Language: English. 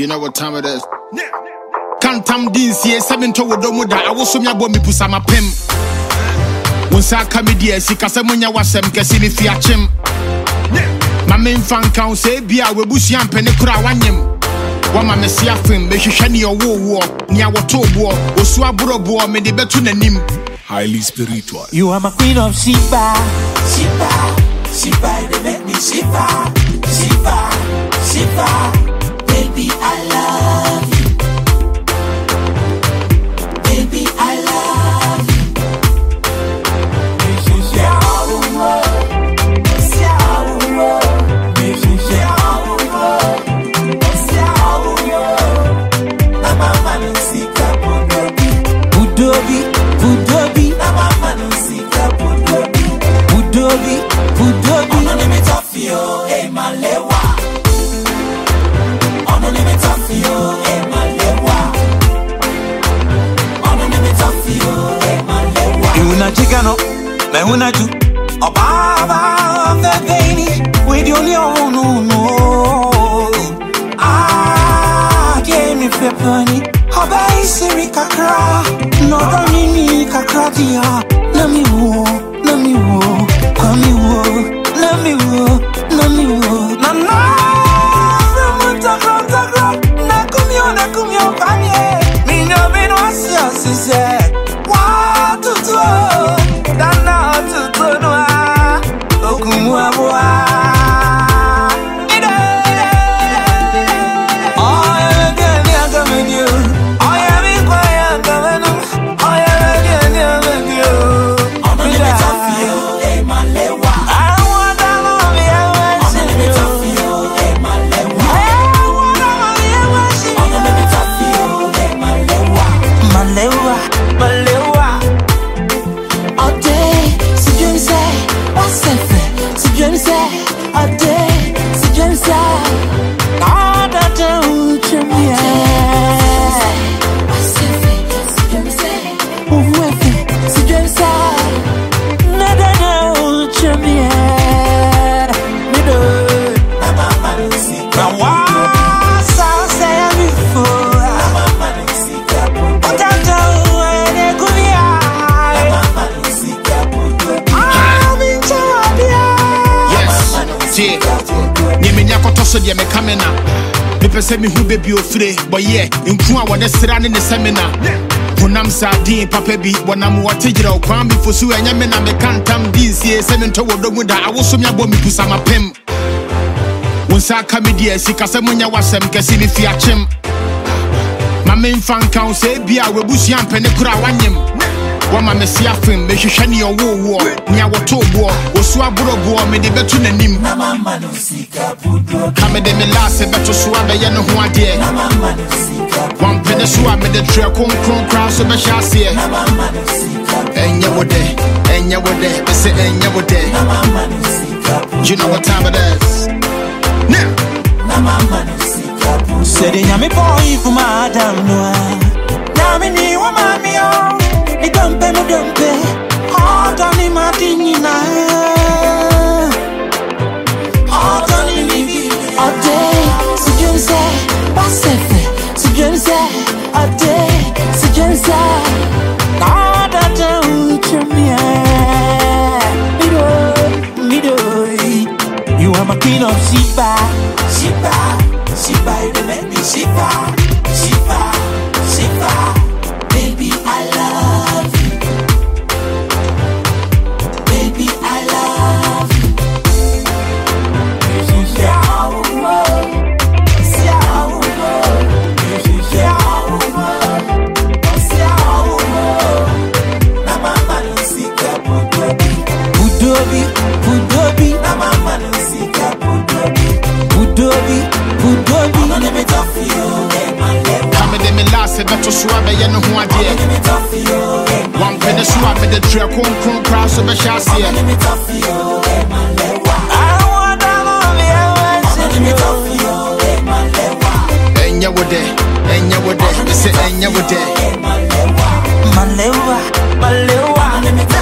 You know what time it is? Kantam din sie sɛ mentɔ wɔ dɔ mu da awoso me abɔ me busa mapem wo nsa aka me deɛ sika sɛ monyɛ w'asɛm kɛse ne fi akyem ma memfa nka wo sɛ ebia w'abusua mpɛne kora a woanyem wama me se afem mehwehwɛ ne ɔwoowoɔ nea wɔtoo boɔ osu aborɔboɔ mede bɛto n'anim Highly spiritual. You are my queen of Sheba. Shiva, lẹ́wà. Ihuna chikano, na ihuna ju. Ọbaba fẹ́fẹ́ni, with oní ọ̀hún nù nù. Ọdẹ sijẹnsẹ. Tie nyemenya kɔtɔ so deɛ meka me na mepɛ sɛ mehu bɛbi ofire bɔyɛ nku a wɔde sra ne ne sɛmina honam saa din papa bi wɔnam wɔte gyerɛ wo kwan bifo so ɛnyɛ me na meka ntam di nsie sɛ mentɔ wɔ dɔ mu da awoso me abɔ me busa mapem wo nsa aka me deɛ sika sɛ monyɛ w'asɛm kɛse me fi akyem ma memfa nka wo sɛ ebia w'abusua mpɛne kora woanyem wama me se afem mehwehwɛ ne ɔwoowoɔ nea wɔtoo boɔ osu aborɔboɔ mede bɛto n'anim na mama no sika pudo, ka mede me laase bɛto so a bɛyɛ ne ho adeɛ na mama no sika pudo, wampene so a mede trɛ kronkron koraa so bɛhyɛ aseɛ na mama no sika pudo, ɛnyɛ wo dɛ ɛnyɛ wo dɛ ɛsɛ ɛnyɛ wo dɛ na mama no sika pudo, you know what time it is. Now. Na mama no sika pudo. Sede nyame boy for madam noa. Nyame ni wa mami o. Oh. Ni dompe mu dompe. Hata ni madinina. Hata ni bibi. Ọdẹ sijẹnsẹ, ọsẹfẹ sijẹnsẹ, ọdẹ sijẹnsẹ. Nada te uchemie. Mido, mido. You are my queen of Sheba. Shiva, Shiva, you make me shiver, shiver, shiver. me the swap, me the trap, crown, crown, crown, so be shall see it. Enya wo enya wo de, say enya wode. Malewa, malewa, malewa.